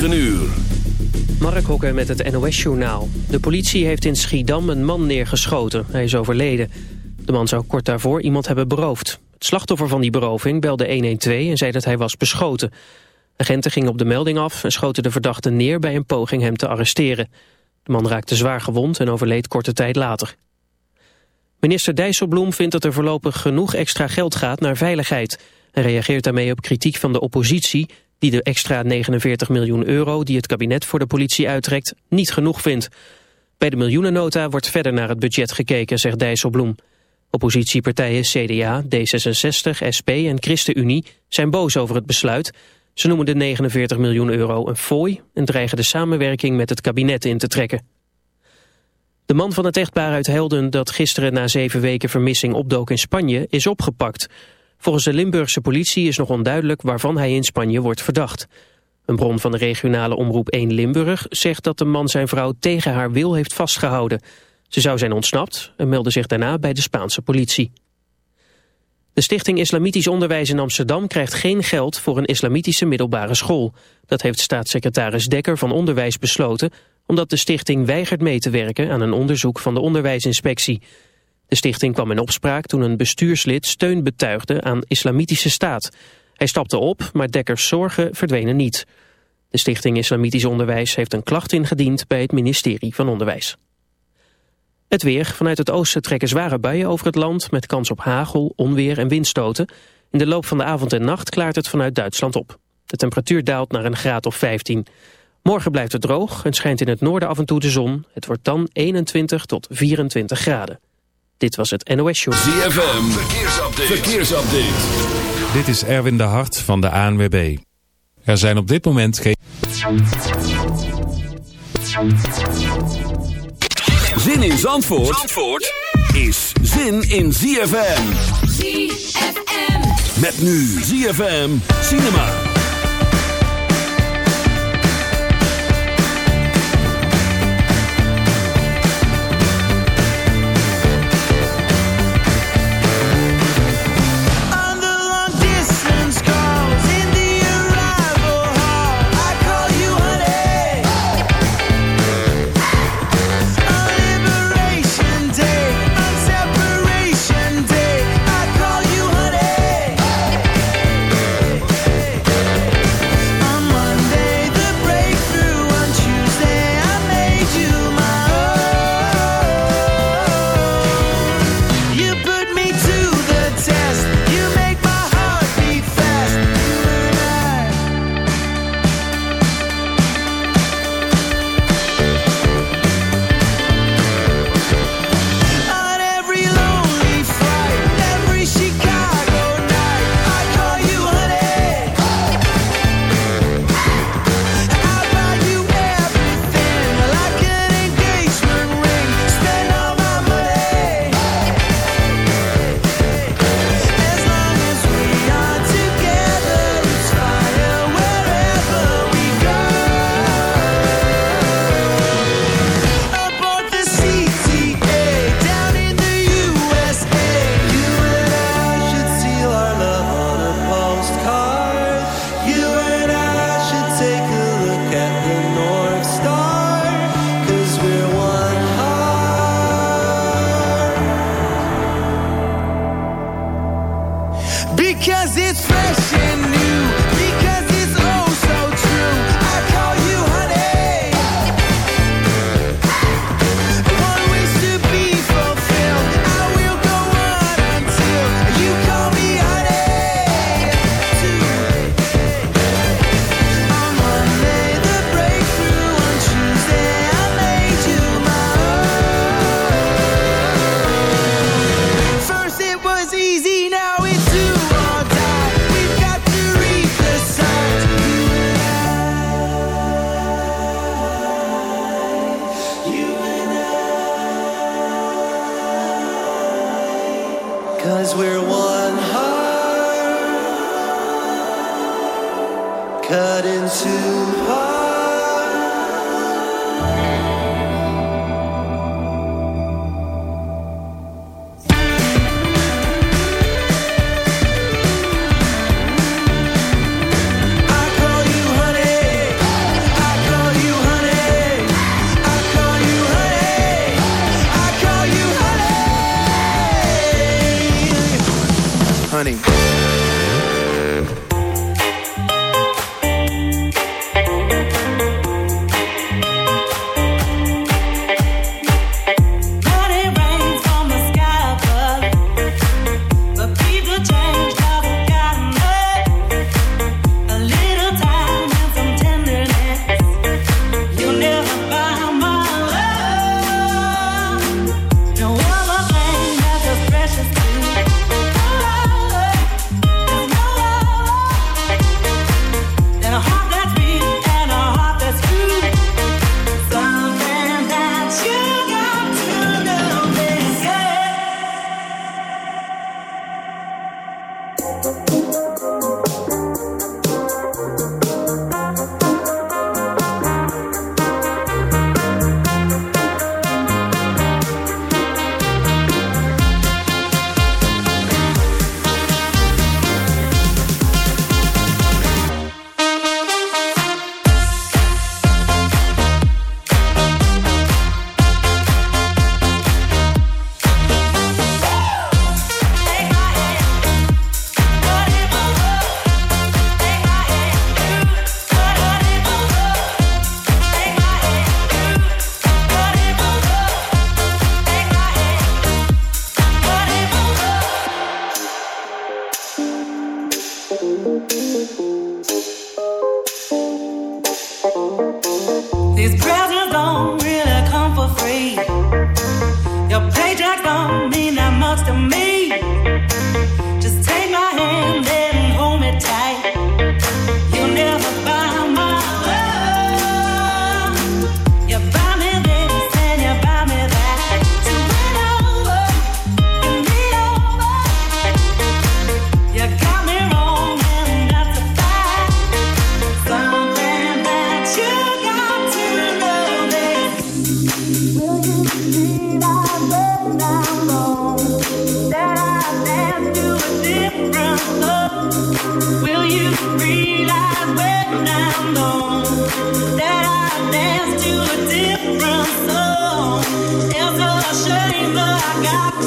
9 uur. Mark Hokker met het NOS-journaal. De politie heeft in Schiedam een man neergeschoten. Hij is overleden. De man zou kort daarvoor iemand hebben beroofd. Het slachtoffer van die beroving belde 112 en zei dat hij was beschoten. Agenten gingen op de melding af en schoten de verdachte neer... bij een poging hem te arresteren. De man raakte zwaar gewond en overleed korte tijd later. Minister Dijsselbloem vindt dat er voorlopig genoeg extra geld gaat naar veiligheid... en reageert daarmee op kritiek van de oppositie die de extra 49 miljoen euro die het kabinet voor de politie uittrekt niet genoeg vindt. Bij de miljoenennota wordt verder naar het budget gekeken, zegt Dijsselbloem. Oppositiepartijen CDA, D66, SP en ChristenUnie zijn boos over het besluit. Ze noemen de 49 miljoen euro een fooi en dreigen de samenwerking met het kabinet in te trekken. De man van het echtpaar uit Helden dat gisteren na zeven weken vermissing opdook in Spanje is opgepakt. Volgens de Limburgse politie is nog onduidelijk waarvan hij in Spanje wordt verdacht. Een bron van de regionale omroep 1 Limburg zegt dat de man zijn vrouw tegen haar wil heeft vastgehouden. Ze zou zijn ontsnapt en meldde zich daarna bij de Spaanse politie. De Stichting Islamitisch Onderwijs in Amsterdam krijgt geen geld voor een islamitische middelbare school. Dat heeft staatssecretaris Dekker van Onderwijs besloten, omdat de stichting weigert mee te werken aan een onderzoek van de onderwijsinspectie. De stichting kwam in opspraak toen een bestuurslid steun betuigde aan islamitische staat. Hij stapte op, maar Dekkers zorgen verdwenen niet. De stichting Islamitisch Onderwijs heeft een klacht ingediend bij het ministerie van Onderwijs. Het weer. Vanuit het oosten trekken zware buien over het land... met kans op hagel, onweer en windstoten. In de loop van de avond en nacht klaart het vanuit Duitsland op. De temperatuur daalt naar een graad of 15. Morgen blijft het droog en schijnt in het noorden af en toe de zon. Het wordt dan 21 tot 24 graden. Dit was het NOS Show. ZFM, verkeersupdate. verkeersupdate. Dit is Erwin de Hart van de ANWB. Er zijn op dit moment geen... Zin in Zandvoort, Zandvoort is zin in ZFM. ZFM. Met nu ZFM Cinema.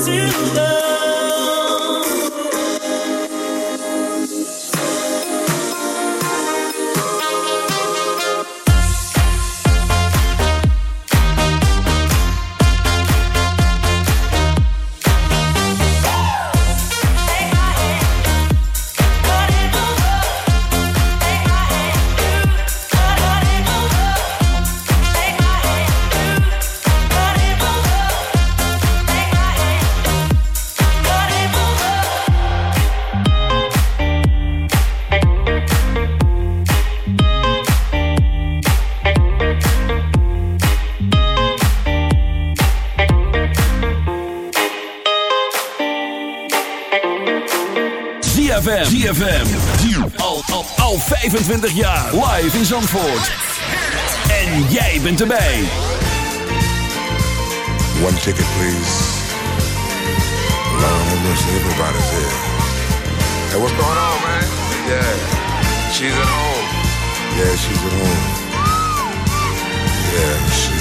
to love. 25 jaar live in Zandvoort. En jij bent erbij. One ticket please. Long and everybody's here. Hey, what's going on, man? Yeah, she's at home. Yeah, she's at home. Yeah, she's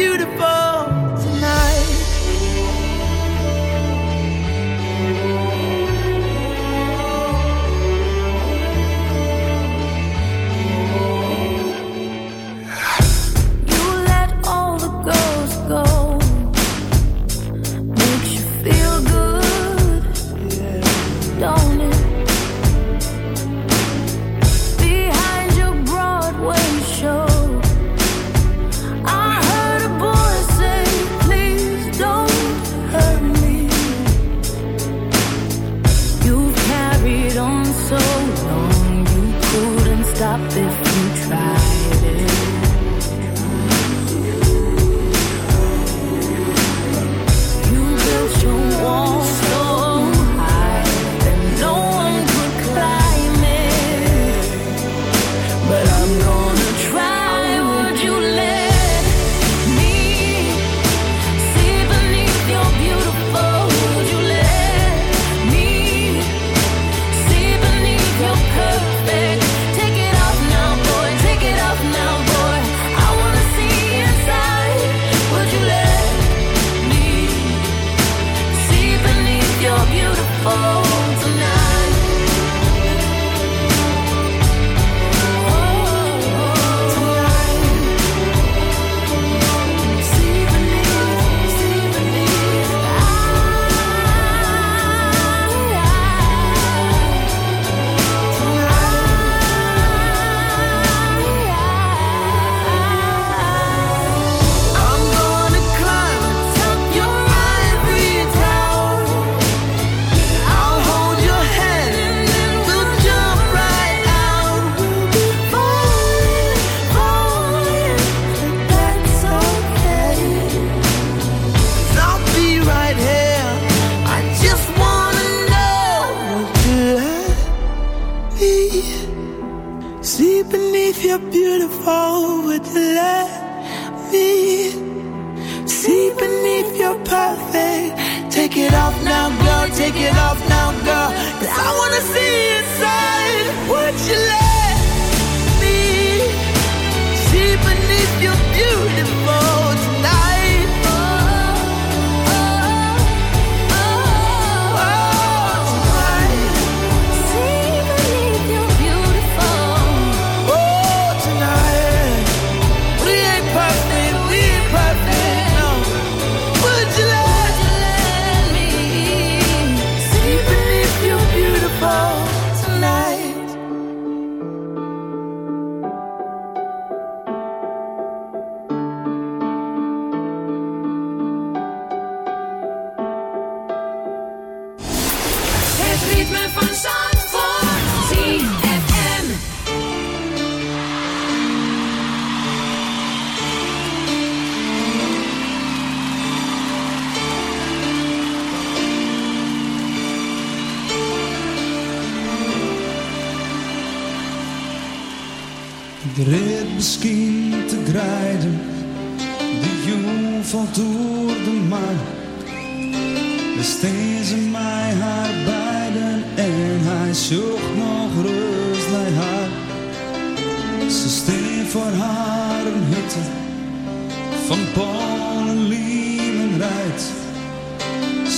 beautiful.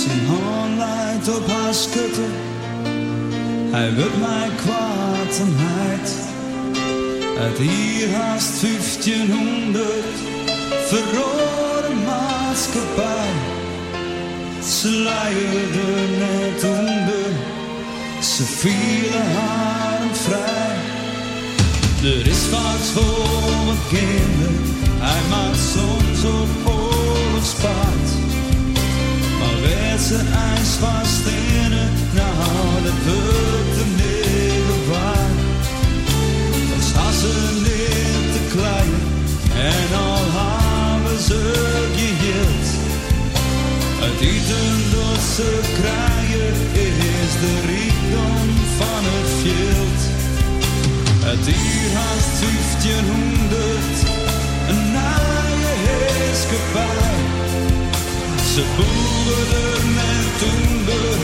zijn hand leidt op haar schutte. Hij wil mij kwaad en heid. Uit hier haast 1500 verrode maatschappij. Ze luierde net onder, ze vielen haar vrij. Er is wat voor mijn kinderen, hij maakt soms op oorlogspaard. Ze ijs vast in het, nou dat wordt hem niet waar. Dan staan ze niet te klein en al hebben ze geheeld. Het eten dat ze krijgen is de rijkdom van het veld. Het hier haast 1500, een naaie heerskepaar. Ze boeren en toender,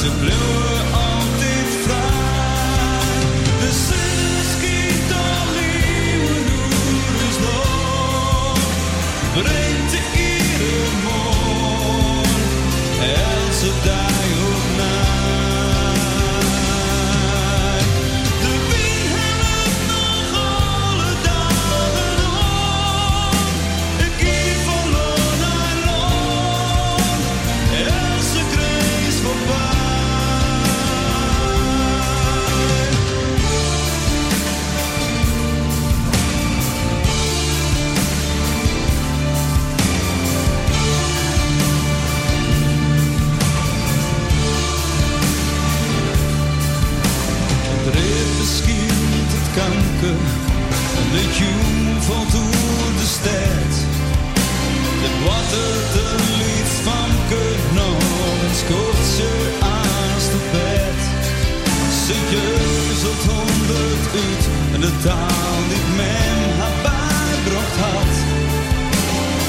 ze bleven altijd vrij. De zon schiet al nieuwe is nog, brengt de iedere morgen, elke dag op kanker en de jong valt door de stad. De water de lied van nog en scoort ze aan de bed. Ze jeuzelt honderd uit en de taal die men haar bijbracht had.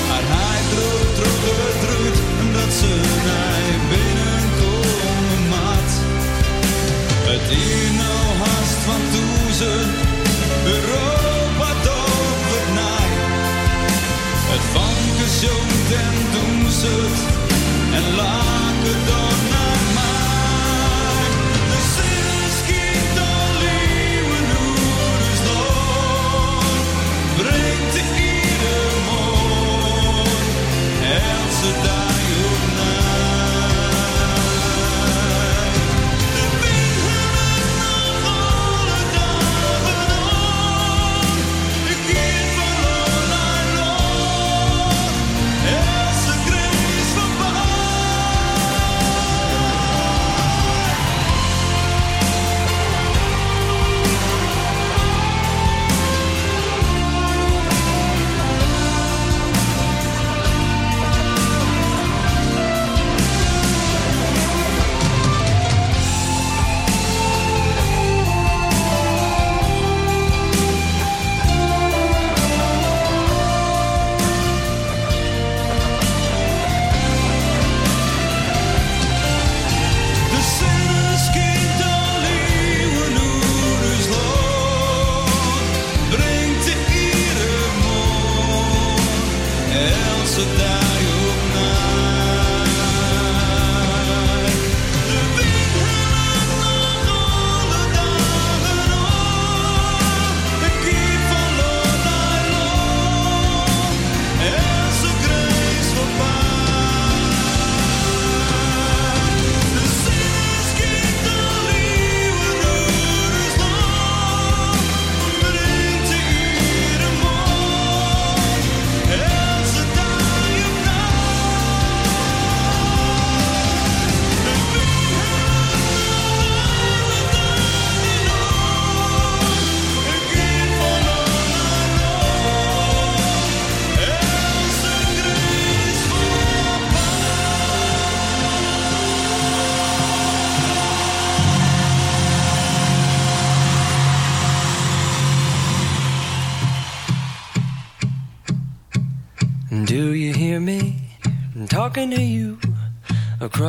Maar hij droog, droog, droog, dat ze naar binnenkomen mat. Het is nou haast van toezen, Europa toch het van gezond en doen ze het, en laken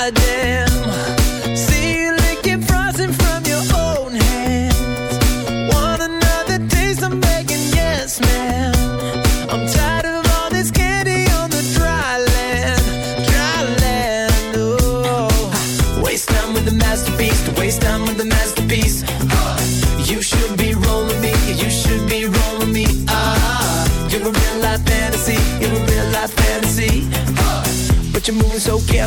I did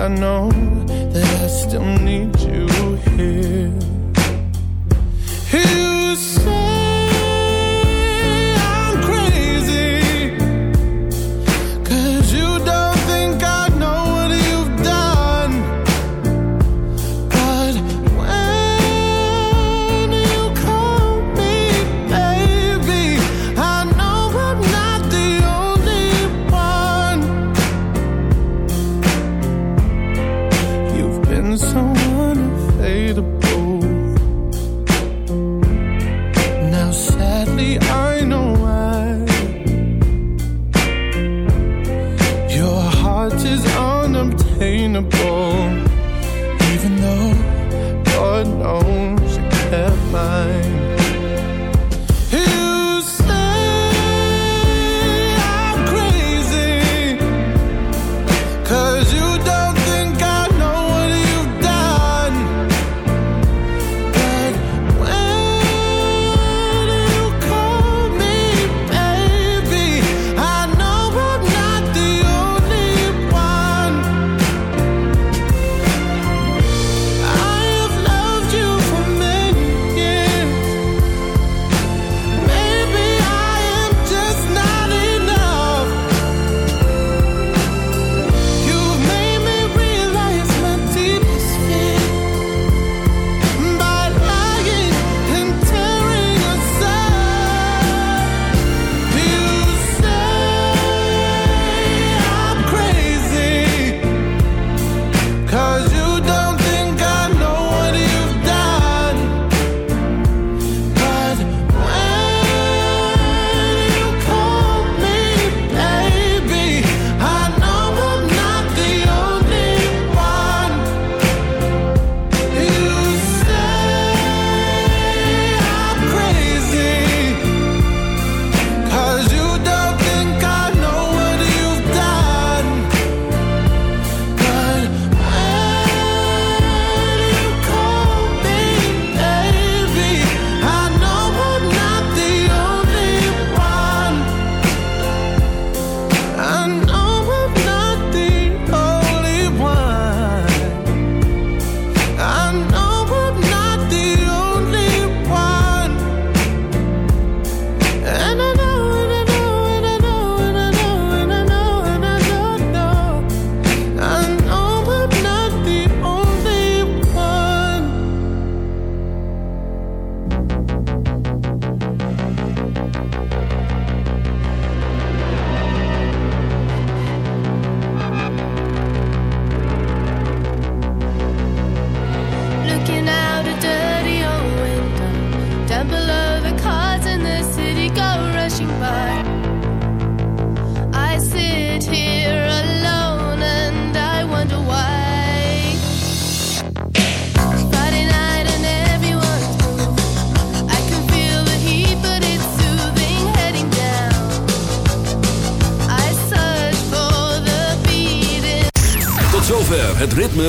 I know that I still need you here.